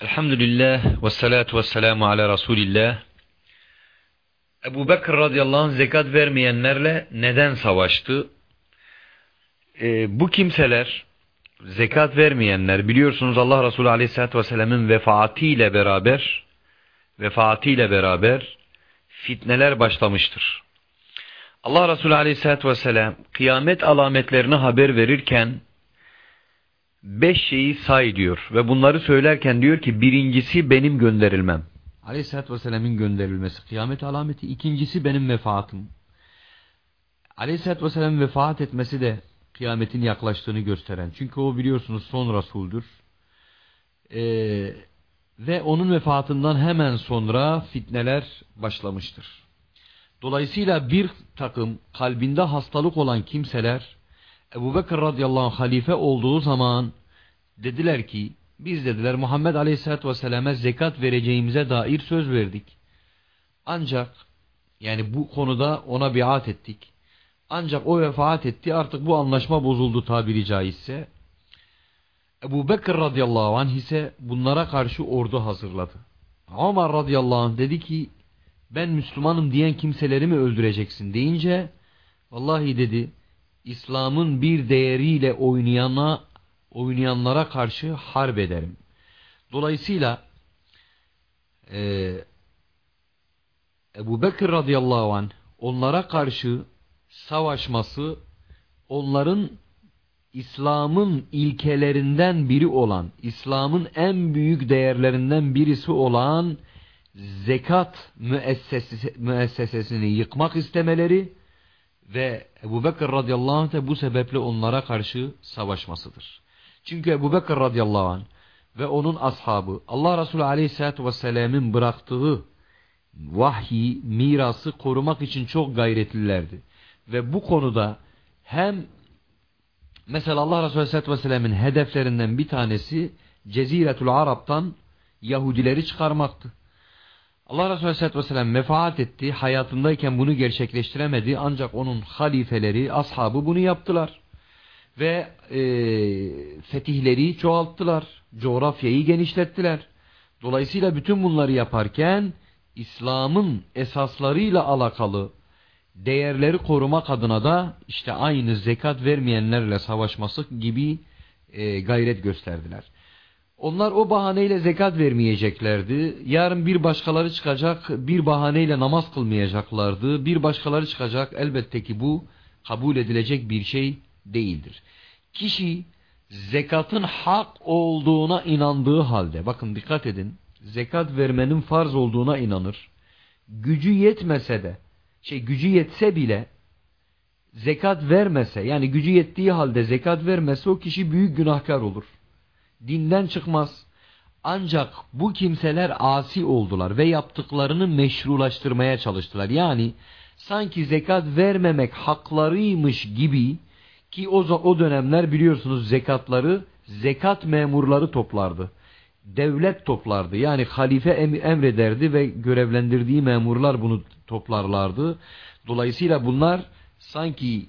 Elhamdülillah ve salatu ve selamu ala Resulillah. Ebu Bekir radıyallahu anh zekat vermeyenlerle neden savaştı? Ee, bu kimseler zekat vermeyenler biliyorsunuz Allah Resulü aleyhissalatü vesselamın vefaatiyle beraber vefaatiyle beraber fitneler başlamıştır. Allah Resulü aleyhissalatü vesselam kıyamet alametlerini haber verirken beş şeyi say diyor ve bunları söylerken diyor ki birincisi benim gönderilmem. Aleyhisselatü Vesselam'ın gönderilmesi kıyamet alameti. ikincisi benim vefatım. Aleyhisselatü Vesselam'ın vefat etmesi de kıyametin yaklaştığını gösteren. Çünkü o biliyorsunuz son Resul'dür. Ee, ve onun vefatından hemen sonra fitneler başlamıştır. Dolayısıyla bir takım kalbinde hastalık olan kimseler Ebu Bekir radıyallahu anh halife olduğu zaman dediler ki biz dediler Muhammed aleyhissalatü vesselam'e zekat vereceğimize dair söz verdik. Ancak yani bu konuda ona biat ettik. Ancak o vefat etti artık bu anlaşma bozuldu tabiri caizse. Ebu Bekir radıyallahu anh ise bunlara karşı ordu hazırladı. Ömer radıyallahu anh dedi ki ben Müslümanım diyen kimseleri mi öldüreceksin deyince vallahi dedi İslam'ın bir değeriyle oynayana, oynayanlara karşı harp ederim. Dolayısıyla e, Ebu Bekir radıyallahu anh onlara karşı savaşması onların İslam'ın ilkelerinden biri olan, İslam'ın en büyük değerlerinden birisi olan zekat müessesesi, müessesesini yıkmak istemeleri ve Ebu Bekir radıyallahu anh de bu sebeple onlara karşı savaşmasıdır. Çünkü Ebu Bekir radıyallahu anh ve onun ashabı Allah Resulü aleyhissalatü vesselam'ın bıraktığı vahyi, mirası korumak için çok gayretlilerdi. Ve bu konuda hem mesela Allah Resulü aleyhissalatü vesselam'ın hedeflerinden bir tanesi Ceziretül Arap'tan Yahudileri çıkarmaktı. Allah Resulü Aleyhisselatü Vesselam vefat etti. Hayatındayken bunu gerçekleştiremedi. Ancak onun halifeleri, ashabı bunu yaptılar. Ve e, fetihleri çoğalttılar. Coğrafyayı genişlettiler. Dolayısıyla bütün bunları yaparken İslam'ın esaslarıyla alakalı değerleri korumak adına da işte aynı zekat vermeyenlerle savaşması gibi e, gayret gösterdiler. Onlar o bahaneyle zekat vermeyeceklerdi. Yarın bir başkaları çıkacak, bir bahaneyle namaz kılmayacaklardı. Bir başkaları çıkacak. Elbette ki bu kabul edilecek bir şey değildir. Kişi zekatın hak olduğuna inandığı halde, bakın dikkat edin, zekat vermenin farz olduğuna inanır. Gücü yetmese de, şey gücü yetse bile zekat vermese, yani gücü yettiği halde zekat vermese o kişi büyük günahkar olur dinden çıkmaz. Ancak bu kimseler asi oldular ve yaptıklarını meşrulaştırmaya çalıştılar. Yani sanki zekat vermemek haklarıymış gibi ki o, o dönemler biliyorsunuz zekatları zekat memurları toplardı. Devlet toplardı. Yani halife emrederdi ve görevlendirdiği memurlar bunu toplarlardı. Dolayısıyla bunlar sanki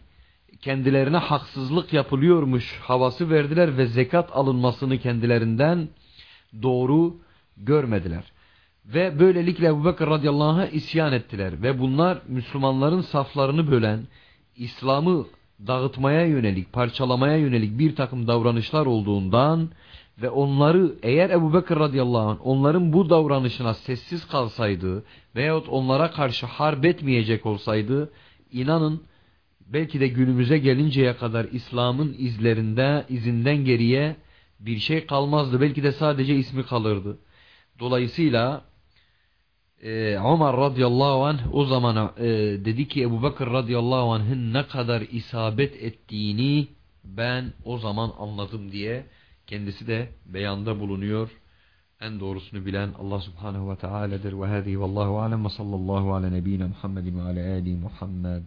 kendilerine haksızlık yapılıyormuş havası verdiler ve zekat alınmasını kendilerinden doğru görmediler. Ve böylelikle Ebu Bekir radıyallahu anh'a isyan ettiler. Ve bunlar Müslümanların saflarını bölen, İslam'ı dağıtmaya yönelik, parçalamaya yönelik bir takım davranışlar olduğundan ve onları eğer Ebu Bekir radıyallahu anh onların bu davranışına sessiz kalsaydı veyahut onlara karşı harp etmeyecek olsaydı inanın belki de günümüze gelinceye kadar İslam'ın izlerinde, izinden geriye bir şey kalmazdı. Belki de sadece ismi kalırdı. Dolayısıyla e, Ömer radıyallahu anh o zaman e, dedi ki Ebu Bekir radıyallahu anh'ın ne kadar isabet ettiğini ben o zaman anladım diye kendisi de beyanda bulunuyor. En doğrusunu bilen Allah subhanehu ve teala'dır. Ve hâzihi vallahu alem ve sallallahu ala nebiyyina Muhammedin ve ala âli Muhammed.